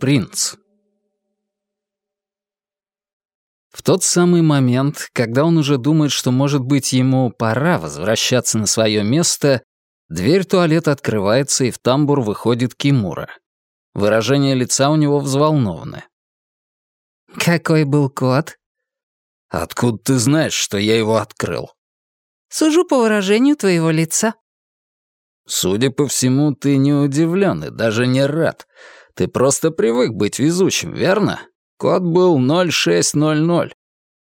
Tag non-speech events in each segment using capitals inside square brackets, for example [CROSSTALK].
Принц В тот самый момент, когда он уже думает, что, может быть, ему пора возвращаться на свое место, дверь туалета открывается, и в тамбур выходит Кимура. Выражение лица у него взволнованное. «Какой был код?» «Откуда ты знаешь, что я его открыл?» «Сужу по выражению твоего лица». «Судя по всему, ты не удивлен и даже не рад. Ты просто привык быть везучим, верно? Код был 0600».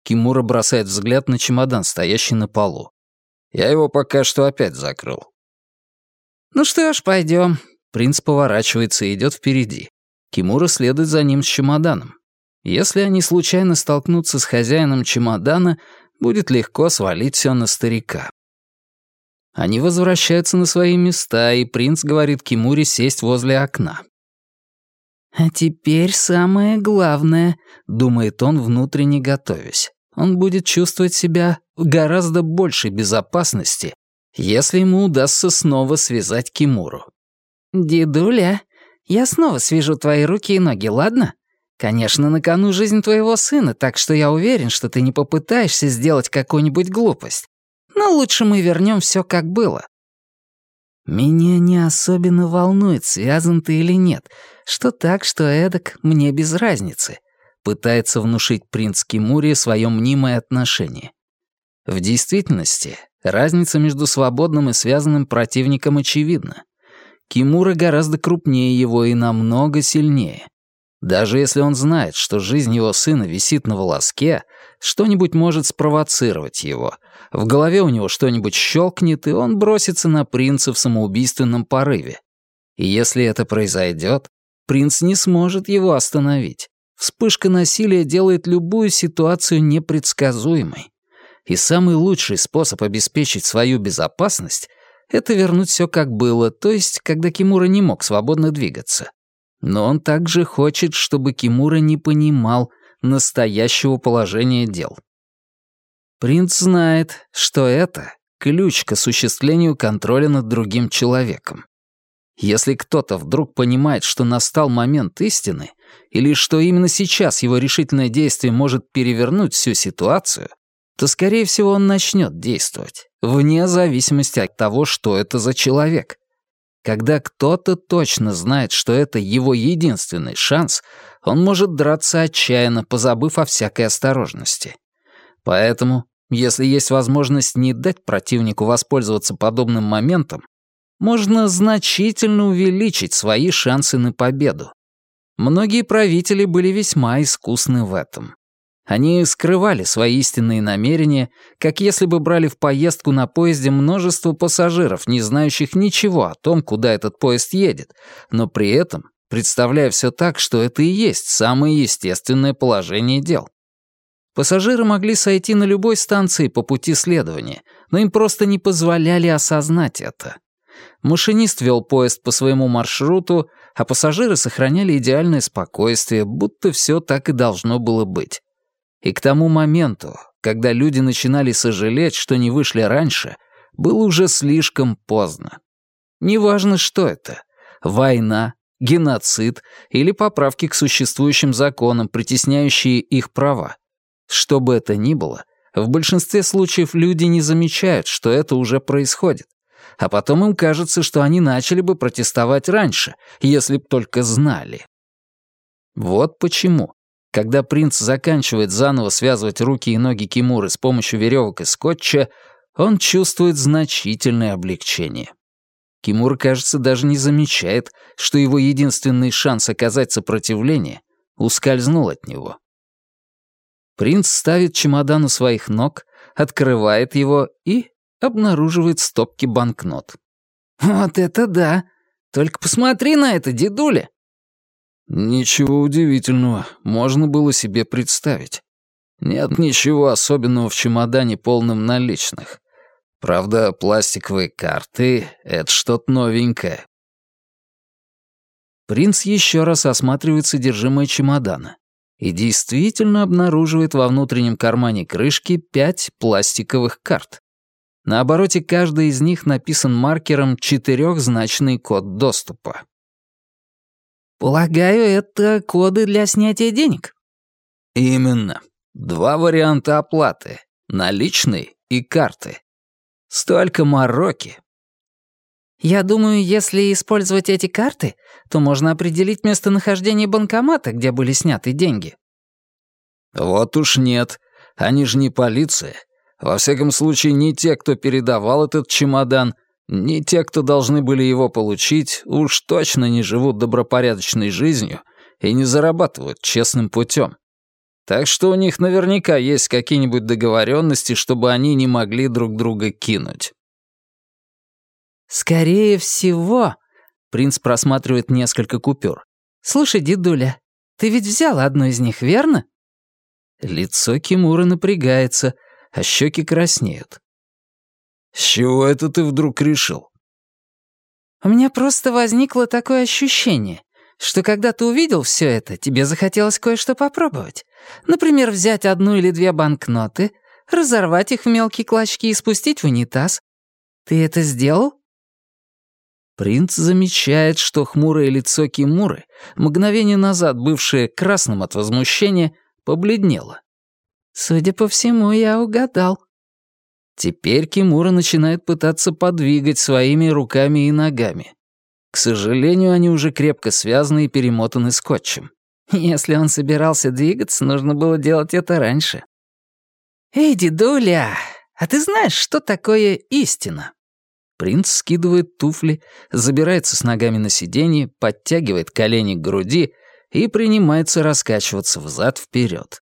Кимура бросает взгляд на чемодан, стоящий на полу. «Я его пока что опять закрыл». «Ну что ж, пойдем. Принц поворачивается и идет впереди. Кимура следует за ним с чемоданом. Если они случайно столкнутся с хозяином чемодана, будет легко свалить все на старика. Они возвращаются на свои места, и принц говорит Кимуре сесть возле окна. «А теперь самое главное», — думает он, внутренне готовясь. Он будет чувствовать себя в гораздо большей безопасности, если ему удастся снова связать Кимуру. «Дедуля, я снова свяжу твои руки и ноги, ладно? Конечно, на кону жизнь твоего сына, так что я уверен, что ты не попытаешься сделать какую-нибудь глупость. Но лучше мы вернем все как было». Меня не особенно волнует, связан ты или нет, что так, что эдак, мне без разницы. Пытается внушить принц Кимури свое мнимое отношение. В действительности, разница между свободным и связанным противником очевидна. Кимура гораздо крупнее его и намного сильнее. Даже если он знает, что жизнь его сына висит на волоске, что-нибудь может спровоцировать его. В голове у него что-нибудь щелкнет, и он бросится на принца в самоубийственном порыве. И если это произойдет, принц не сможет его остановить. Вспышка насилия делает любую ситуацию непредсказуемой. И самый лучший способ обеспечить свою безопасность — это вернуть все как было, то есть когда Кимура не мог свободно двигаться. Но он также хочет, чтобы Кимура не понимал настоящего положения дел. Принц знает, что это ключ к осуществлению контроля над другим человеком. Если кто-то вдруг понимает, что настал момент истины, или что именно сейчас его решительное действие может перевернуть всю ситуацию, то, скорее всего, он начнет действовать, вне зависимости от того, что это за человек. Когда кто-то точно знает, что это его единственный шанс, он может драться отчаянно, позабыв о всякой осторожности. Поэтому, если есть возможность не дать противнику воспользоваться подобным моментом, можно значительно увеличить свои шансы на победу. Многие правители были весьма искусны в этом. Они скрывали свои истинные намерения, как если бы брали в поездку на поезде множество пассажиров, не знающих ничего о том, куда этот поезд едет, но при этом представляя все так, что это и есть самое естественное положение дел. Пассажиры могли сойти на любой станции по пути следования, но им просто не позволяли осознать это. Машинист вел поезд по своему маршруту, а пассажиры сохраняли идеальное спокойствие, будто все так и должно было быть. И к тому моменту, когда люди начинали сожалеть, что не вышли раньше, было уже слишком поздно. Неважно, что это — война, геноцид или поправки к существующим законам, притесняющие их права. Что бы это ни было, в большинстве случаев люди не замечают, что это уже происходит. А потом им кажется, что они начали бы протестовать раньше, если б только знали. Вот почему когда принц заканчивает заново связывать руки и ноги Кимуры с помощью веревок и скотча, он чувствует значительное облегчение. Кимур, кажется, даже не замечает, что его единственный шанс оказать сопротивление ускользнул от него. Принц ставит чемодан у своих ног, открывает его и обнаруживает стопки банкнот. «Вот это да! Только посмотри на это, дедуля!» Ничего удивительного, можно было себе представить. Нет ничего особенного в чемодане полном наличных. Правда, пластиковые карты — это что-то новенькое. Принц еще раз осматривает содержимое чемодана и действительно обнаруживает во внутреннем кармане крышки пять пластиковых карт. На обороте каждой из них написан маркером четырехзначный код доступа. «Полагаю, это коды для снятия денег?» «Именно. Два варианта оплаты — наличные и карты. Столько мороки». «Я думаю, если использовать эти карты, то можно определить местонахождение банкомата, где были сняты деньги». «Вот уж нет. Они же не полиция. Во всяком случае, не те, кто передавал этот чемодан, ни те, кто должны были его получить, уж точно не живут добропорядочной жизнью и не зарабатывают честным путем. Так что у них наверняка есть какие-нибудь договоренности, чтобы они не могли друг друга кинуть. «Скорее всего...» — принц просматривает несколько купюр. «Слушай, дедуля, ты ведь взял одну из них, верно?» Лицо Кимура напрягается — а щеки краснеют. «С чего это ты вдруг решил?» «У меня просто возникло такое ощущение, что когда ты увидел все это, тебе захотелось кое-что попробовать. Например, взять одну или две банкноты, разорвать их в мелкие клочки и спустить в унитаз. Ты это сделал?» Принц замечает, что хмурое лицо Кимуры, мгновение назад бывшее красным от возмущения, побледнело. Судя по всему, я угадал. Теперь Кимура начинает пытаться подвигать своими руками и ногами. К сожалению, они уже крепко связаны и перемотаны скотчем. Если он собирался двигаться, нужно было делать это раньше. «Эй, дедуля, а ты знаешь, что такое истина?» Принц скидывает туфли, забирается с ногами на сиденье, подтягивает колени к груди и принимается раскачиваться взад-вперед.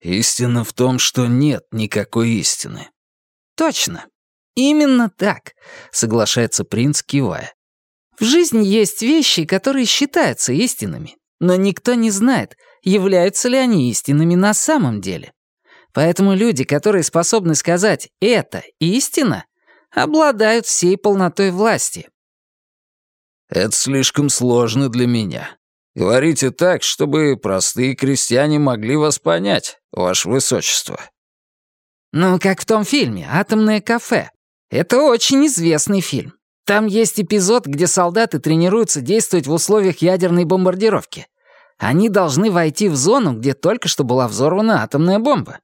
Истина в том, что нет никакой истины. Точно. Именно так, соглашается принц, кивая. В жизни есть вещи, которые считаются истинными, но никто не знает, являются ли они истинными на самом деле. Поэтому люди, которые способны сказать «это истина», обладают всей полнотой власти. «Это слишком сложно для меня. Говорите так, чтобы простые крестьяне могли вас понять, ваше высочество». «Ну, как в том фильме «Атомное кафе». Это очень известный фильм. Там есть эпизод, где солдаты тренируются действовать в условиях ядерной бомбардировки. Они должны войти в зону, где только что была взорвана атомная бомба.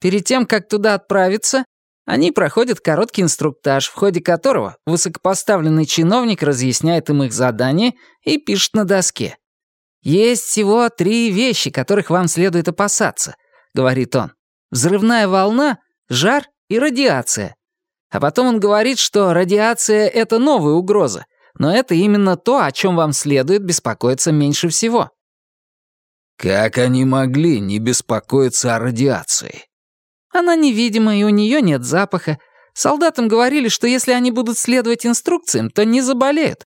Перед тем, как туда отправиться, они проходят короткий инструктаж, в ходе которого высокопоставленный чиновник разъясняет им их задание и пишет на доске. «Есть всего три вещи, которых вам следует опасаться», — говорит он. «Взрывная волна, жар и радиация». А потом он говорит, что радиация — это новая угроза, но это именно то, о чем вам следует беспокоиться меньше всего. Как они могли не беспокоиться о радиации? Она невидима, и у нее нет запаха. Солдатам говорили, что если они будут следовать инструкциям, то не заболеют.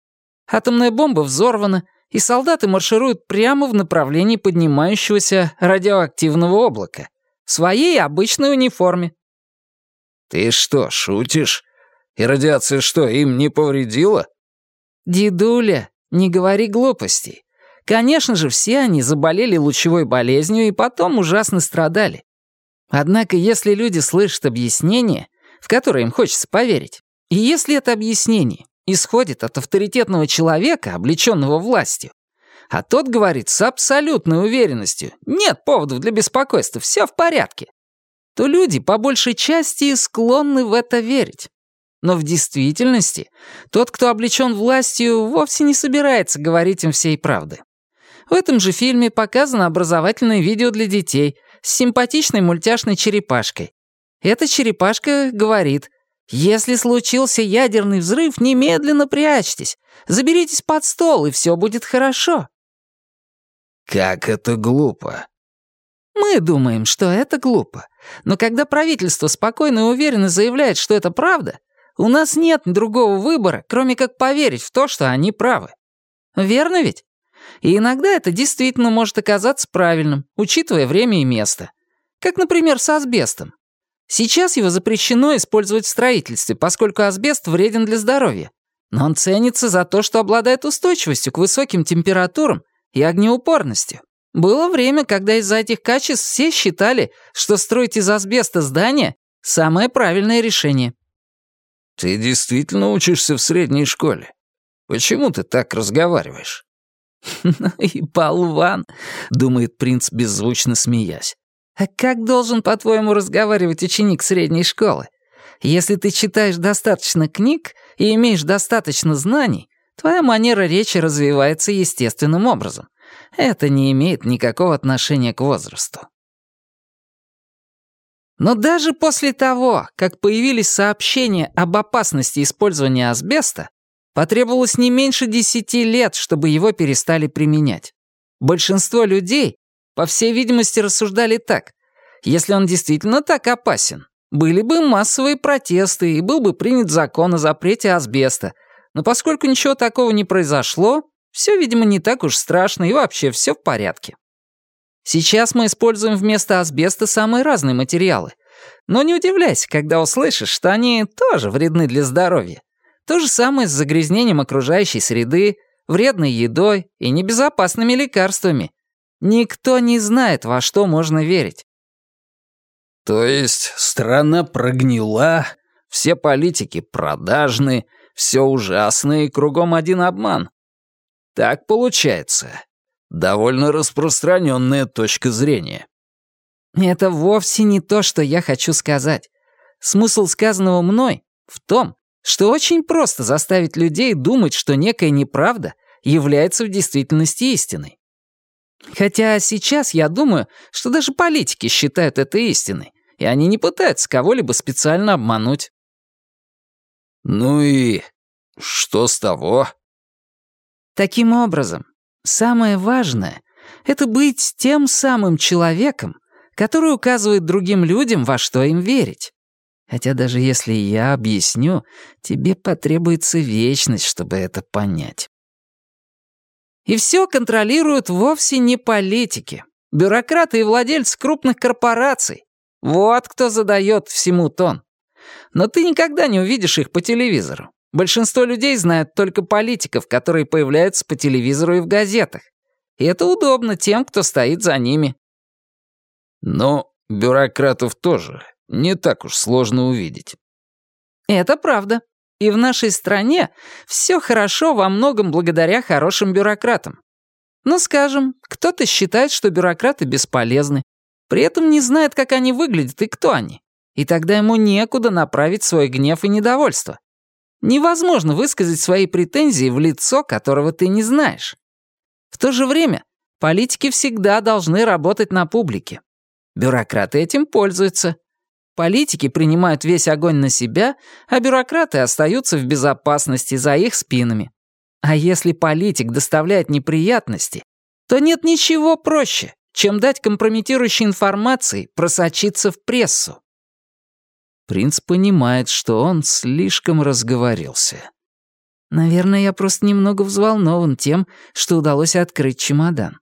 Атомная бомба взорвана, и солдаты маршируют прямо в направлении поднимающегося радиоактивного облака. В своей обычной униформе. «Ты что, шутишь? И радиация что, им не повредила?» «Дедуля, не говори глупостей. Конечно же, все они заболели лучевой болезнью и потом ужасно страдали. Однако, если люди слышат объяснение, в которое им хочется поверить, и если это объяснение исходит от авторитетного человека, облеченного властью. А тот говорит с абсолютной уверенностью, нет поводов для беспокойства, все в порядке. То люди по большей части склонны в это верить. Но в действительности тот, кто облечен властью, вовсе не собирается говорить им всей правды. В этом же фильме показано образовательное видео для детей с симпатичной мультяшной черепашкой. Эта черепашка говорит если случился ядерный взрыв, немедленно прячьтесь. Заберитесь под стол, и все будет хорошо». «Как это глупо!» «Мы думаем, что это глупо. Но когда правительство спокойно и уверенно заявляет, что это правда, у нас нет другого выбора, кроме как поверить в то, что они правы. Верно ведь? И иногда это действительно может оказаться правильным, учитывая время и место. Как, например, с асбестом. Сейчас его запрещено использовать в строительстве, поскольку асбест вреден для здоровья. Но он ценится за то, что обладает устойчивостью к высоким температурам и огнеупорностью. Было время, когда из-за этих качеств все считали, что строить из асбеста здание — самое правильное решение. Ты действительно учишься в средней школе? Почему ты так разговариваешь?» [LAUGHS] «Ну и болван», — думает принц, беззвучно смеясь. «А как должен, по-твоему, разговаривать ученик средней школы? Если ты читаешь достаточно книг и имеешь достаточно знаний, твоя манера речи развивается естественным образом. Это не имеет никакого отношения к возрасту. Но даже после того, как появились сообщения об опасности использования асбеста, потребовалось не меньше десяти лет, чтобы его перестали применять. Большинство людей, по всей видимости, рассуждали так. Если он действительно так опасен, были бы массовые протесты и был бы принят закон о запрете асбеста. Но поскольку ничего такого не произошло, все, видимо, не так уж страшно и вообще все в порядке. Сейчас мы используем вместо асбеста самые разные материалы. Но не удивляйся, когда услышишь, что они тоже вредны для здоровья. То же самое с загрязнением окружающей среды, вредной едой и небезопасными лекарствами. Никто не знает, во что можно верить. То есть страна прогнила, все политики продажны, все ужасно и кругом один обман. Так получается. Довольно распространенная точка зрения. Это вовсе не то, что я хочу сказать. Смысл сказанного мной в том, что очень просто заставить людей думать, что некая неправда является в действительности истиной. Хотя сейчас я думаю, что даже политики считают это истиной, и они не пытаются кого-либо специально обмануть. Ну и что с того? Таким образом, самое важное — это быть тем самым человеком, который указывает другим людям, во что им верить. Хотя даже если я объясню, тебе потребуется вечность, чтобы это понять. И все контролируют вовсе не политики, бюрократы и владельцы крупных корпораций, вот кто задает всему тон. Но ты никогда не увидишь их по телевизору. Большинство людей знают только политиков, которые появляются по телевизору и в газетах. И это удобно тем, кто стоит за ними. Но бюрократов тоже не так уж сложно увидеть. Это правда. И в нашей стране все хорошо во многом благодаря хорошим бюрократам. Ну, скажем, кто-то считает, что бюрократы бесполезны, при этом не знает, как они выглядят и кто они. И тогда ему некуда направить свой гнев и недовольство. Невозможно высказать свои претензии в лицо, которого ты не знаешь. В то же время политики всегда должны работать на публике. Бюрократы этим пользуются. Политики принимают весь огонь на себя, а бюрократы остаются в безопасности за их спинами. А если политик доставляет неприятности, то нет ничего проще, чем дать компрометирующей информации просочиться в прессу. Принц понимает, что он слишком разговорился. Наверное, я просто немного взволнован тем, что удалось открыть чемодан.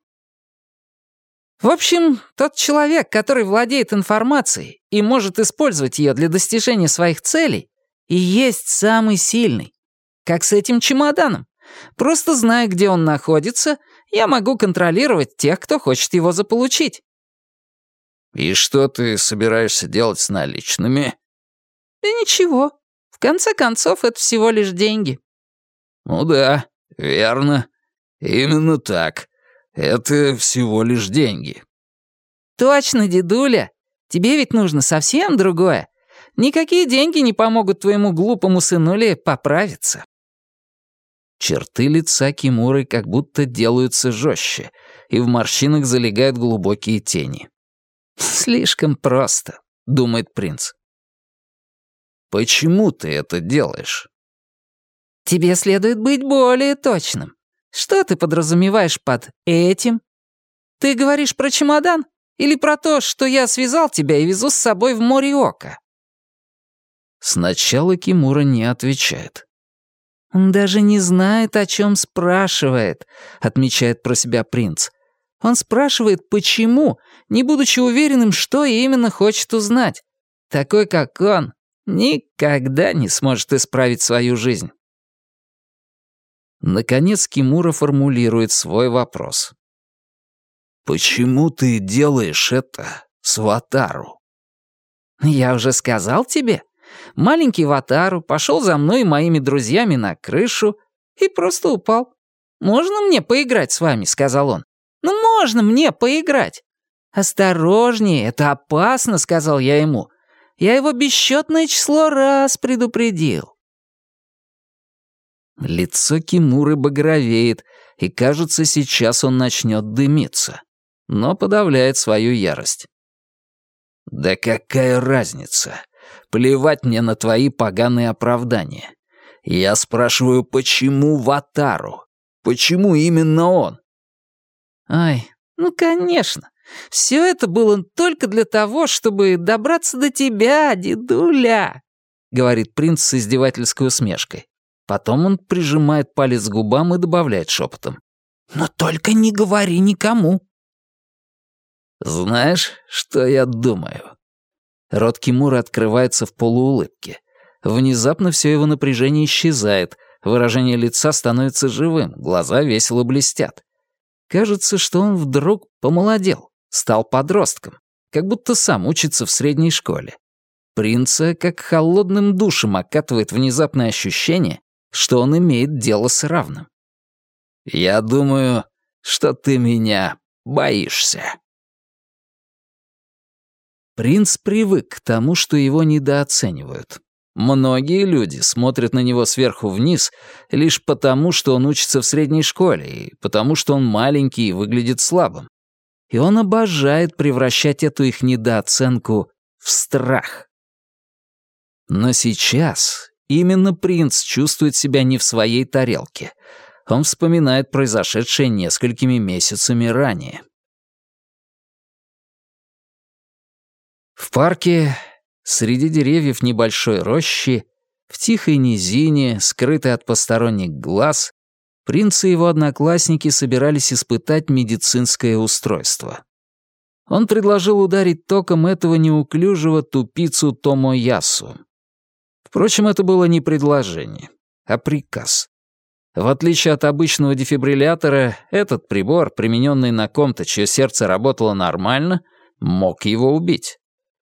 В общем, тот человек, который владеет информацией и может использовать ее для достижения своих целей, и есть самый сильный. Как с этим чемоданом. Просто зная, где он находится, я могу контролировать тех, кто хочет его заполучить». «И что ты собираешься делать с наличными?» «Да ничего. В конце концов, это всего лишь деньги». «Ну да, верно. Именно так. Это всего лишь деньги». «Точно, дедуля. Тебе ведь нужно совсем другое. Никакие деньги не помогут твоему глупому сынуле поправиться». Черты лица Кимуры как будто делаются жестче, и в морщинах залегают глубокие тени. «Слишком просто», — думает принц. «Почему ты это делаешь?» «Тебе следует быть более точным. Что ты подразумеваешь под этим? Ты говоришь про чемодан или про то, что я связал тебя и везу с собой в море ока?» Сначала Кимура не отвечает. «Он даже не знает, о чем спрашивает», — отмечает про себя принц. «Он спрашивает, почему, не будучи уверенным, что именно хочет узнать. Такой, как он, никогда не сможет исправить свою жизнь». Наконец Кимура формулирует свой вопрос. «Почему ты делаешь это с Ватару?» «Я уже сказал тебе. Маленький Ватару пошел за мной и моими друзьями на крышу и просто упал. «Можно мне поиграть с вами?» — сказал он. «Ну, можно мне поиграть!» «Осторожнее, это опасно», — сказал я ему. «Я его бесчетное число раз предупредил». Лицо Кимуры багровеет, и, кажется, сейчас он начнет дымиться, но подавляет свою ярость. «Да какая разница? Плевать мне на твои поганые оправдания. Я спрашиваю, почему Ватару? Почему именно он?» «Ай, ну, конечно. Все это было только для того, чтобы добраться до тебя, дедуля», — говорит принц с издевательской усмешкой. Потом он прижимает палец к губам и добавляет шепотом. «Но только не говори никому». «Знаешь, что я думаю?» Рот Кимура открывается в полуулыбке. Внезапно все его напряжение исчезает, выражение лица становится живым, глаза весело блестят. Кажется, что он вдруг помолодел, стал подростком, как будто сам учится в средней школе. Принца как холодным душем окатывает внезапное ощущение, что он имеет дело с равным. «Я думаю, что ты меня боишься». Принц привык к тому, что его недооценивают. Многие люди смотрят на него сверху вниз лишь потому, что он учится в средней школе, и потому, что он маленький и выглядит слабым. И он обожает превращать эту их недооценку в страх. Но сейчас именно принц чувствует себя не в своей тарелке. Он вспоминает произошедшее несколькими месяцами ранее. В парке, среди деревьев небольшой рощи, в тихой низине, скрытой от посторонних глаз, принц и его одноклассники собирались испытать медицинское устройство. Он предложил ударить током этого неуклюжего тупицу Томоясу. Впрочем, это было не предложение, а приказ. В отличие от обычного дефибриллятора, этот прибор, примененный на ком-то, чье сердце работало нормально, мог его убить.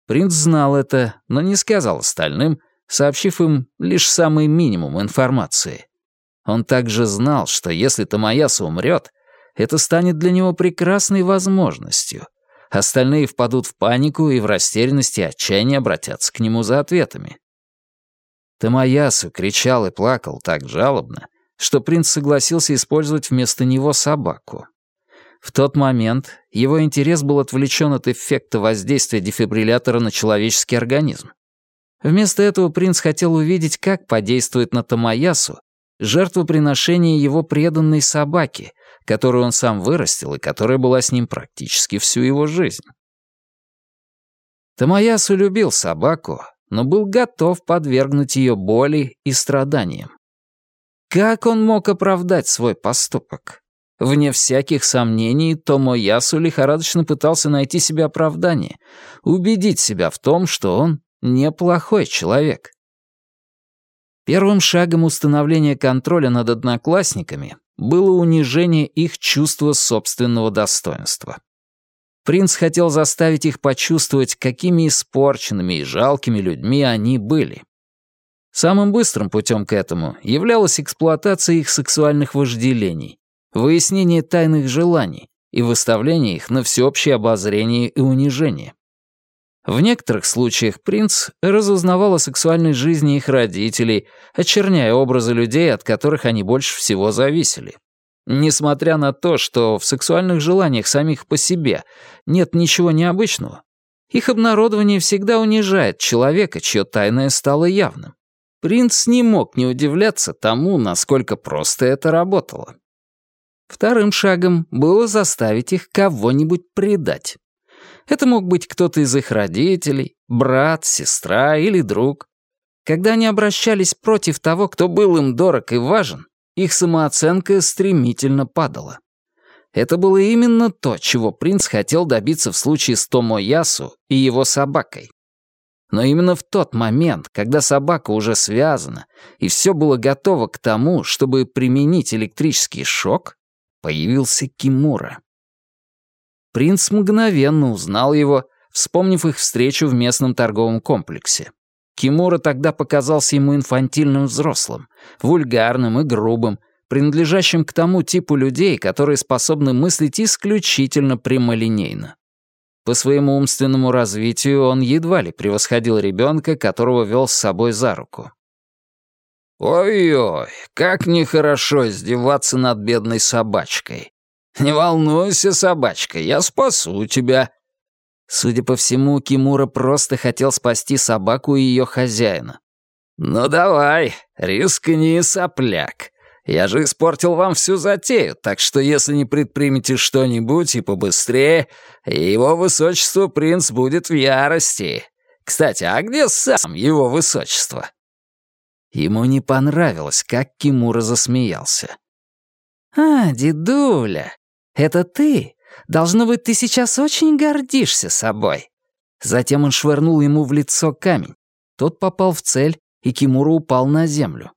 Принц знал это, но не сказал остальным, сообщив им лишь самый минимум информации. Он также знал, что если Тамаяса умрет, это станет для него прекрасной возможностью. Остальные впадут в панику и в растерянности и отчаянии обратятся к нему за ответами. Тамаясу кричал и плакал так жалобно, что принц согласился использовать вместо него собаку. В тот момент его интерес был отвлечен от эффекта воздействия дефибриллятора на человеческий организм. Вместо этого принц хотел увидеть, как подействует на Тамаясу жертвоприношение его преданной собаки, которую он сам вырастил и которая была с ним практически всю его жизнь. Тамаясу любил собаку, но был готов подвергнуть ее боли и страданиям. Как он мог оправдать свой поступок? Вне всяких сомнений, Томо Ясу лихорадочно пытался найти себе оправдание, убедить себя в том, что он неплохой человек. Первым шагом установления контроля над одноклассниками было унижение их чувства собственного достоинства. Принц хотел заставить их почувствовать, какими испорченными и жалкими людьми они были. Самым быстрым путем к этому являлась эксплуатация их сексуальных вожделений, выяснение тайных желаний и выставление их на всеобщее обозрение и унижение. В некоторых случаях принц разузнавал о сексуальной жизни их родителей, очерняя образы людей, от которых они больше всего зависели. Несмотря на то, что в сексуальных желаниях самих по себе нет ничего необычного, их обнародование всегда унижает человека, чье тайное стало явным. Принц не мог не удивляться тому, насколько просто это работало. Вторым шагом было заставить их кого-нибудь предать. Это мог быть кто-то из их родителей, брат, сестра или друг. Когда они обращались против того, кто был им дорог и важен, их самооценка стремительно падала. Это было именно то, чего принц хотел добиться в случае с Томо Ясу и его собакой. Но именно в тот момент, когда собака уже связана, и все было готово к тому, чтобы применить электрический шок, появился Кимура. Принц мгновенно узнал его, вспомнив их встречу в местном торговом комплексе. Кимура тогда показался ему инфантильным взрослым, вульгарным и грубым, принадлежащим к тому типу людей, которые способны мыслить исключительно прямолинейно. По своему умственному развитию он едва ли превосходил ребенка, которого вел с собой за руку. «Ой-ой, как нехорошо издеваться над бедной собачкой. Не волнуйся, собачка, я спасу тебя». Судя по всему, Кимура просто хотел спасти собаку и ее хозяина. «Ну давай, рискни, сопляк. Я же испортил вам всю затею, так что если не предпримете что-нибудь и побыстрее, его высочество принц будет в ярости. Кстати, а где сам его высочество?» Ему не понравилось, как Кимура засмеялся. «А, дедуля, это ты? Должно быть, ты сейчас очень гордишься собой». Затем он швырнул ему в лицо камень. Тот попал в цель, и Кимура упал на землю.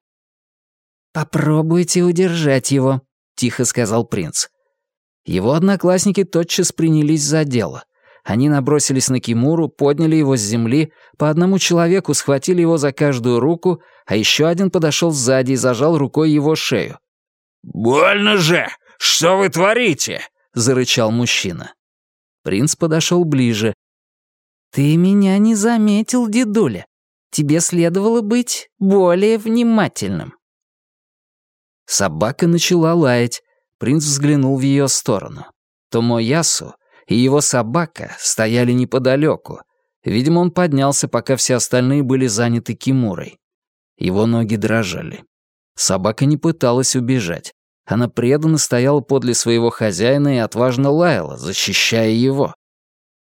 «Попробуйте удержать его», — тихо сказал принц. Его одноклассники тотчас принялись за дело. Они набросились на Кимуру, подняли его с земли, по одному человеку схватили его за каждую руку, а еще один подошел сзади и зажал рукой его шею. «Больно же! Что вы творите?» — зарычал мужчина. Принц подошел ближе. «Ты меня не заметил, дедуля. Тебе следовало быть более внимательным». Собака начала лаять. Принц взглянул в ее сторону. Томоясу и его собака стояли неподалеку. Видимо, он поднялся, пока все остальные были заняты Кимурой. Его ноги дрожали. Собака не пыталась убежать. Она преданно стояла подле своего хозяина и отважно лаяла, защищая его.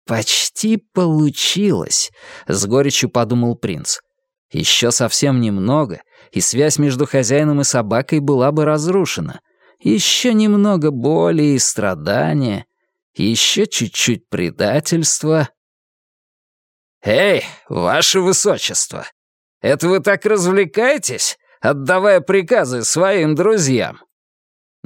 «Почти получилось», — с горечью подумал принц. «Еще совсем немного, и связь между хозяином и собакой была бы разрушена. Еще немного боли и страдания, еще чуть-чуть предательства». «Эй, ваше высочество, это вы так развлекаетесь, отдавая приказы своим друзьям?»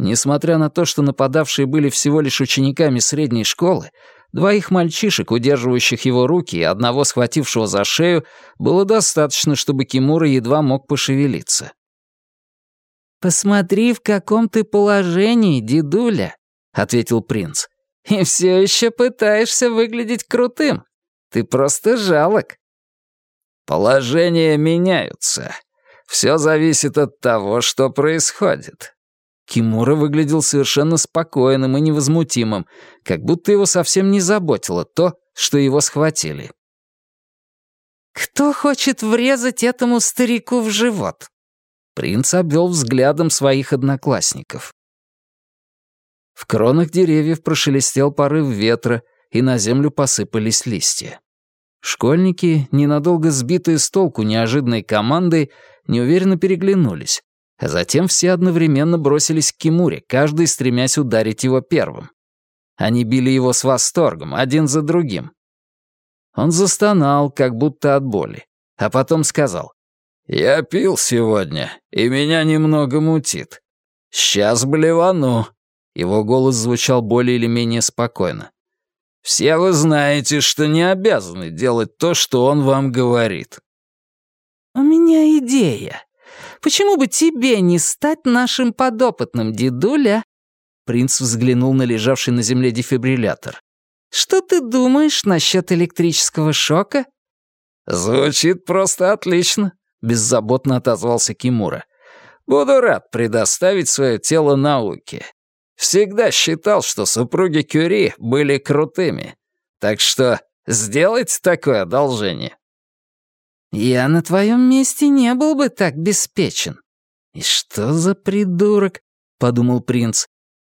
Несмотря на то, что нападавшие были всего лишь учениками средней школы, двоих мальчишек, удерживающих его руки, и одного схватившего за шею, было достаточно, чтобы Кимура едва мог пошевелиться. «Посмотри, в каком ты положении, дедуля», — ответил принц. «И все еще пытаешься выглядеть крутым. Ты просто жалок». «Положения меняются. Все зависит от того, что происходит. Кимура выглядел совершенно спокойным и невозмутимым, как будто его совсем не заботило то, что его схватили. «Кто хочет врезать этому старику в живот?» Принц обвел взглядом своих одноклассников. В кронах деревьев прошелестел порыв ветра, и на землю посыпались листья. Школьники, ненадолго сбитые с толку неожиданной командой, неуверенно переглянулись, затем все одновременно бросились к Кимуре, каждый стремясь ударить его первым. Они били его с восторгом, один за другим. Он застонал, как будто от боли, а потом сказал, «Я пил сегодня, и меня немного мутит. Сейчас блевану». Его голос звучал более или менее спокойно. «Все вы знаете, что не обязаны делать то, что он вам говорит». «У меня идея», Почему бы тебе не стать нашим подопытным, дедуля?» Принц взглянул на лежавший на земле дефибриллятор. «Что ты думаешь насчет электрического шока?» «Звучит просто отлично», — беззаботно отозвался Кимура. «Буду рад предоставить свое тело науке. Всегда считал, что супруги Кюри были крутыми. Так что сделайте такое одолжение». Я на твоем месте не был бы так беспечен. И что за придурок, подумал принц.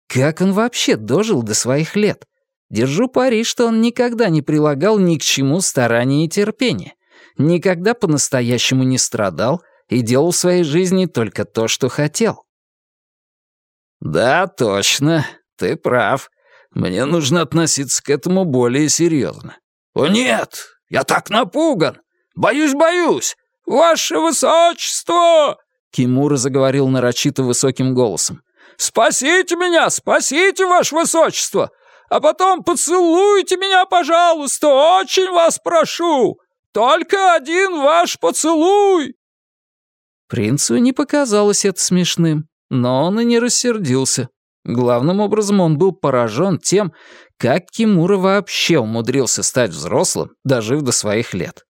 Как он вообще дожил до своих лет? Держу пари, что он никогда не прилагал ни к чему старания и терпения, никогда по-настоящему не страдал и делал в своей жизни только то, что хотел. «Да, точно, ты прав. Мне нужно относиться к этому более серьезно». «О нет, я так напуган! Боюсь, боюсь! Ваше высочество!» Кимура заговорил нарочито высоким голосом. «Спасите меня! Спасите, ваше высочество! А потом поцелуйте меня, пожалуйста! Очень вас прошу! Только один ваш поцелуй!» Принцу не показалось это смешным, но он и не рассердился. Главным образом он был поражен тем, как Кимура вообще умудрился стать взрослым, дожив до своих лет.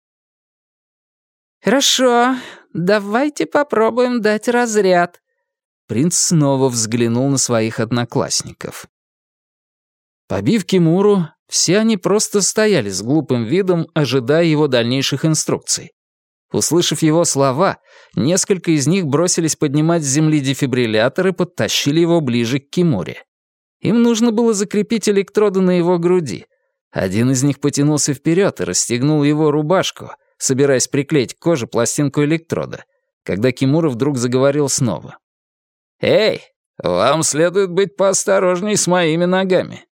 «Хорошо, давайте попробуем дать разряд». Принц снова взглянул на своих одноклассников. Побив Кимуру, все они просто стояли с глупым видом, ожидая его дальнейших инструкций. Услышав его слова, несколько из них бросились поднимать с земли дефибриллятор и подтащили его ближе к Кимуре. Им нужно было закрепить электроды на его груди. Один из них потянулся вперед и расстегнул его рубашку, собираясь приклеить к коже пластинку электрода, когда Кимура вдруг заговорил снова. «Эй, вам следует быть поосторожней с моими ногами.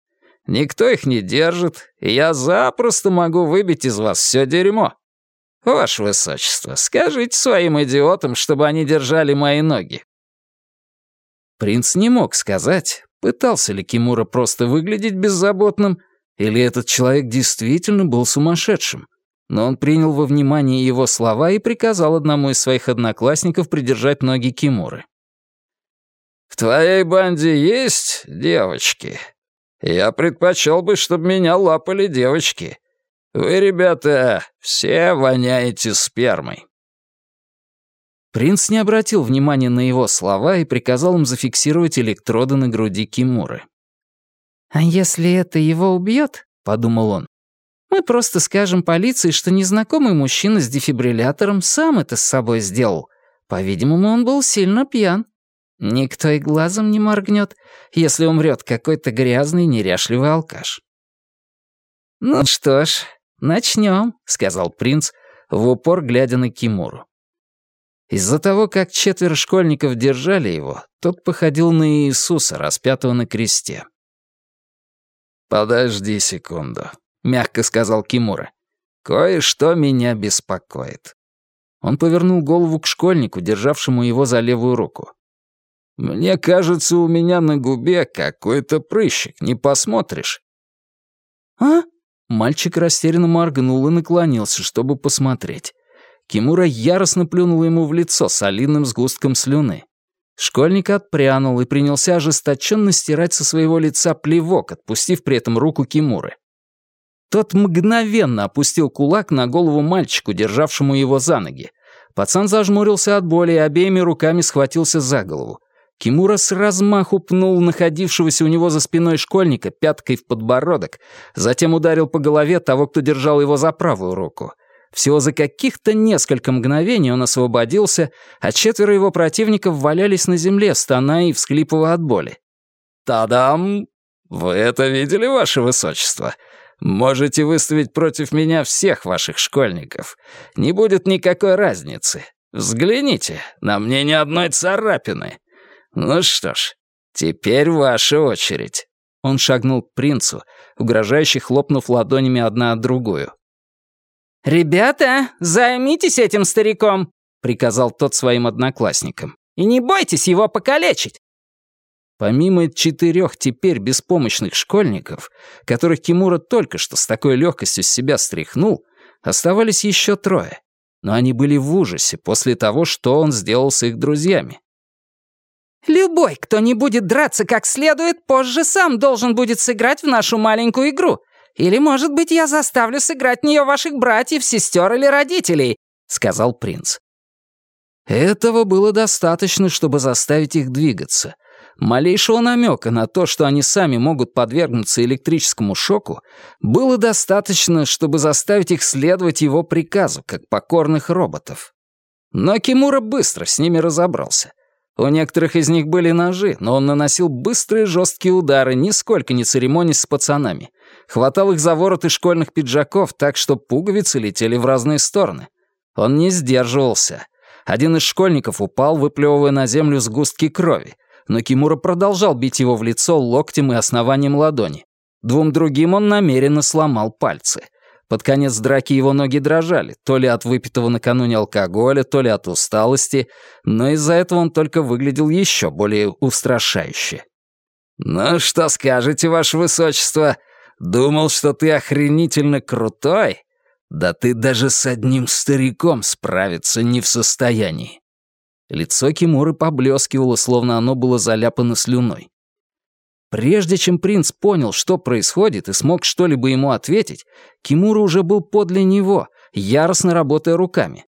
Никто их не держит, и я запросто могу выбить из вас все дерьмо. «Ваше высочество, скажите своим идиотам, чтобы они держали мои ноги». Принц не мог сказать, пытался ли Кимура просто выглядеть беззаботным, или этот человек действительно был сумасшедшим. Но он принял во внимание его слова и приказал одному из своих одноклассников придержать ноги Кимуры. «В твоей банде есть девочки? Я предпочел бы, чтобы меня лапали девочки. Вы, ребята, все воняете спермой». Принц не обратил внимания на его слова и приказал им зафиксировать электроды на груди Кимуры. «А если это его убьет?» — подумал он. «Мы просто скажем полиции, что незнакомый мужчина с дефибриллятором сам это с собой сделал. По-видимому, он был сильно пьян. Никто и глазом не моргнет, если умрет какой-то грязный неряшливый алкаш». «Ну что ж, «Начнем», — сказал принц, в упор глядя на Кимуру. Из-за того, как четверо школьников держали его, тот походил на Иисуса, распятого на кресте. «Подожди секунду», — мягко сказал Кимура. «Кое-что меня беспокоит». Он повернул голову к школьнику, державшему его за левую руку. «Мне кажется, у меня на губе какой-то прыщик, не посмотришь?» «А?» Мальчик растерянно моргнул и наклонился, чтобы посмотреть. Кимура яростно плюнул ему в лицо солидным сгустком слюны. Школьник отпрянул и принялся ожесточенно стирать со своего лица плевок, отпустив при этом руку Кимуры. Тот мгновенно опустил кулак на голову мальчику, державшему его за ноги. Пацан зажмурился от боли и обеими руками схватился за голову. Кимура с размаху пнул находившегося у него за спиной школьника пяткой в подбородок, затем ударил по голове того, кто держал его за правую руку. Всего за каких-то несколько мгновений он освободился, а четверо его противников валялись на земле, стоная и всхлипывая от боли. «Та-дам! Вы это видели, ваше высочество? Можете выставить против меня всех ваших школьников. Не будет никакой разницы. Взгляните, на мне ни одной царапины. «Ну что ж, теперь ваша очередь». Он шагнул к принцу, угрожающе хлопнув ладонями одна от другую. «Ребята, займитесь этим стариком», — приказал тот своим одноклассникам. «И не бойтесь его покалечить». Помимо четырех теперь беспомощных школьников, которых Кимура только что с такой легкостью с себя стряхнул, оставались еще трое. Но они были в ужасе после того, что он сделал с их друзьями. Любой, кто не будет драться как следует, позже сам должен будет сыграть в нашу маленькую игру. Или, может быть, я заставлю сыграть в нее ваших братьев, сестер или родителей», — сказал принц. Этого было достаточно, чтобы заставить их двигаться. Малейшего намека на то, что они сами могут подвергнуться электрическому шоку, было достаточно, чтобы заставить их следовать его приказу, как покорных роботов. Но Кимура быстро с ними разобрался — у некоторых из них были ножи, но он наносил быстрые жесткие удары, нисколько не церемонясь с пацанами. Хватал их за вороты школьных пиджаков так, что пуговицы летели в разные стороны. Он не сдерживался. Один из школьников упал, выплевывая на землю сгустки крови, но Кимура продолжал бить его в лицо локтем и основанием ладони. Двум другим он намеренно сломал пальцы. Под конец драки его ноги дрожали, то ли от выпитого накануне алкоголя, то ли от усталости, но из-за этого он только выглядел еще более устрашающе. «Ну что скажете, ваше высочество? Думал, что ты охренительно крутой? Да ты даже с одним стариком справиться не в состоянии. Лицо Кимуры поблескивало, словно оно было заляпано слюной. Прежде чем принц понял, что происходит, и смог что-либо ему ответить, Кимура уже был подле него, яростно работая руками.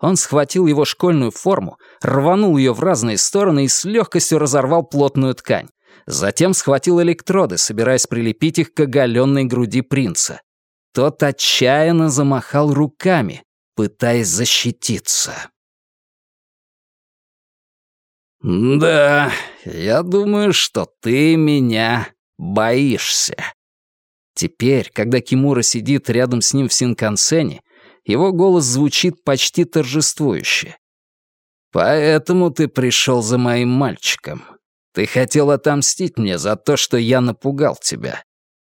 Он схватил его школьную форму, рванул ее в разные стороны и с легкостью разорвал плотную ткань. Затем схватил электроды, собираясь прилепить их к оголенной груди принца. Тот отчаянно замахал руками, пытаясь защититься. «Да, я думаю, что ты меня боишься». Теперь, когда Кимура сидит рядом с ним в Синкансене, его голос звучит почти торжествующе. «Поэтому ты пришел за моим мальчиком. Ты хотел отомстить мне за то, что я напугал тебя.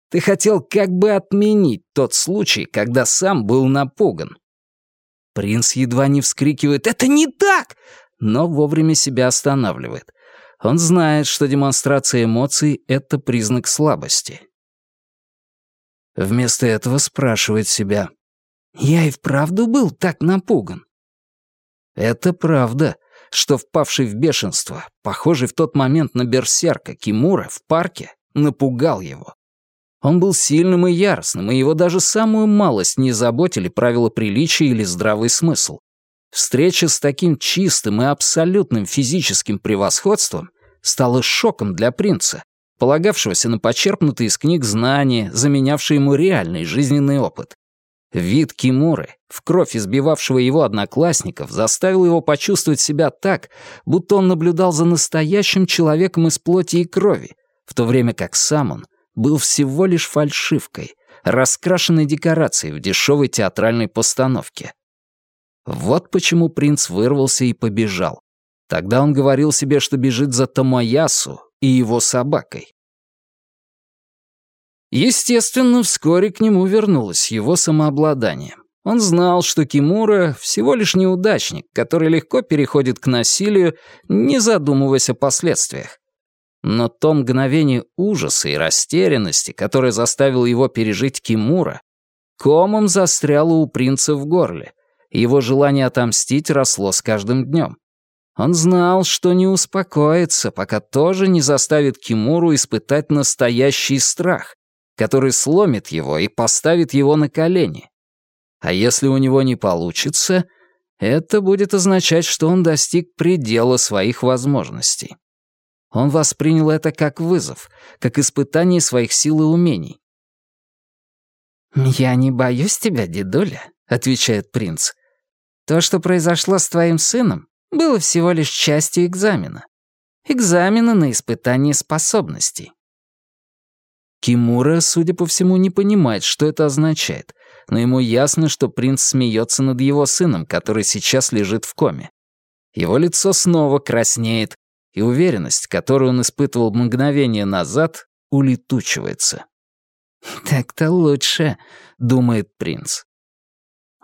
Ты хотел как бы отменить тот случай, когда сам был напуган». Принц едва не вскрикивает «Это не так!» Но вовремя себя останавливает. Он знает, что демонстрация эмоций — это признак слабости. Вместо этого спрашивает себя, «Я и вправду был так напуган?» Это правда, что впавший в бешенство, похожий в тот момент на берсерка Кимура в парке, напугал его. Он был сильным и яростным, и его даже самую малость не заботили правила приличия или здравый смысл. Встреча с таким чистым и абсолютным физическим превосходством стала шоком для принца, полагавшегося на почерпнутые из книг знания, заменявшие ему реальный жизненный опыт. Вид Кимуры, в кровь избивавшего его одноклассников, заставил его почувствовать себя так, будто он наблюдал за настоящим человеком из плоти и крови, в то время как сам он был всего лишь фальшивкой, раскрашенной декорацией в дешевой театральной постановке. Вот почему принц вырвался и побежал. Тогда он говорил себе, что бежит за Томаясу и его собакой. Естественно, вскоре к нему вернулось его самообладание. Он знал, что Кимура всего лишь неудачник, который легко переходит к насилию, не задумываясь о последствиях. Но то мгновение ужаса и растерянности, которое заставило его пережить Кимура, комом застряло у принца в горле, его желание отомстить росло с каждым днем. Он знал, что не успокоится, пока тоже не заставит Кимуру испытать настоящий страх, который сломит его и поставит его на колени. А если у него не получится, это будет означать, что он достиг предела своих возможностей. Он воспринял это как вызов, как испытание своих сил и умений. «Я не боюсь тебя, дедуля», — отвечает принц. То, что произошло с твоим сыном, было всего лишь частью экзамена. Экзамена на испытание способностей. Кимура, судя по всему, не понимает, что это означает, но ему ясно, что принц смеется над его сыном, который сейчас лежит в коме. Его лицо снова краснеет, и уверенность, которую он испытывал мгновение назад, улетучивается. «Так-то лучше», — думает принц.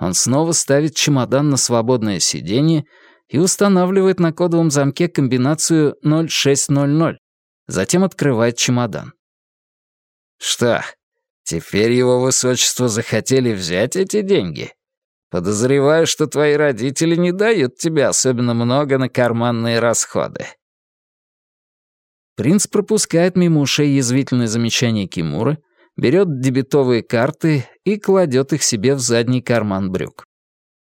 Он снова ставит чемодан на свободное сиденье и устанавливает на кодовом замке комбинацию 0600. Затем открывает чемодан. «Что, теперь его высочество захотели взять эти деньги? Подозреваю, что твои родители не дают тебе особенно много на карманные расходы». Принц пропускает мимо ушей язвительное замечание Кимуры — берет дебетовые карты и кладет их себе в задний карман брюк.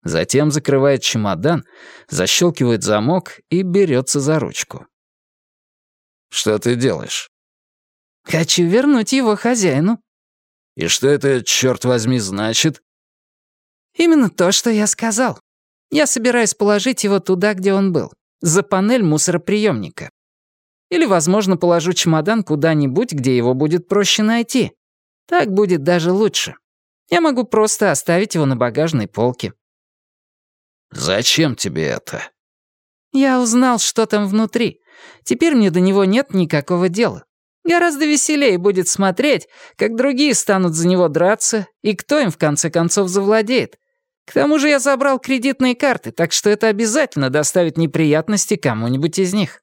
Затем закрывает чемодан, защелкивает замок и берется за ручку. «Что ты делаешь?» «Хочу вернуть его хозяину». «И что это, черт возьми, значит?» «Именно то, что я сказал. Я собираюсь положить его туда, где он был, за панель мусороприемника. Или, возможно, положу чемодан куда-нибудь, где его будет проще найти. Так будет даже лучше. Я могу просто оставить его на багажной полке». «Зачем тебе это?» «Я узнал, что там внутри. Теперь мне до него нет никакого дела. Гораздо веселее будет смотреть, как другие станут за него драться, и кто им в конце концов завладеет. К тому же я забрал кредитные карты, так что это обязательно доставит неприятности кому-нибудь из них».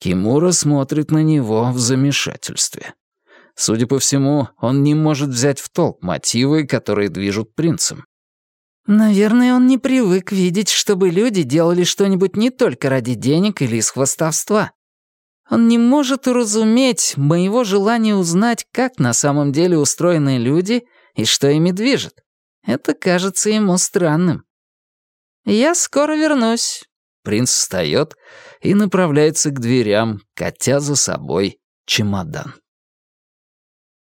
Кимура смотрит на него в замешательстве. Судя по всему, он не может взять в толк мотивы, которые движут принцем. Наверное, он не привык видеть, чтобы люди делали что-нибудь не только ради денег или из хвастовства. Он не может уразуметь моего желания узнать, как на самом деле устроены люди и что ими движет. Это кажется ему странным. «Я скоро вернусь». Принц встает и направляется к дверям, катя за собой чемодан.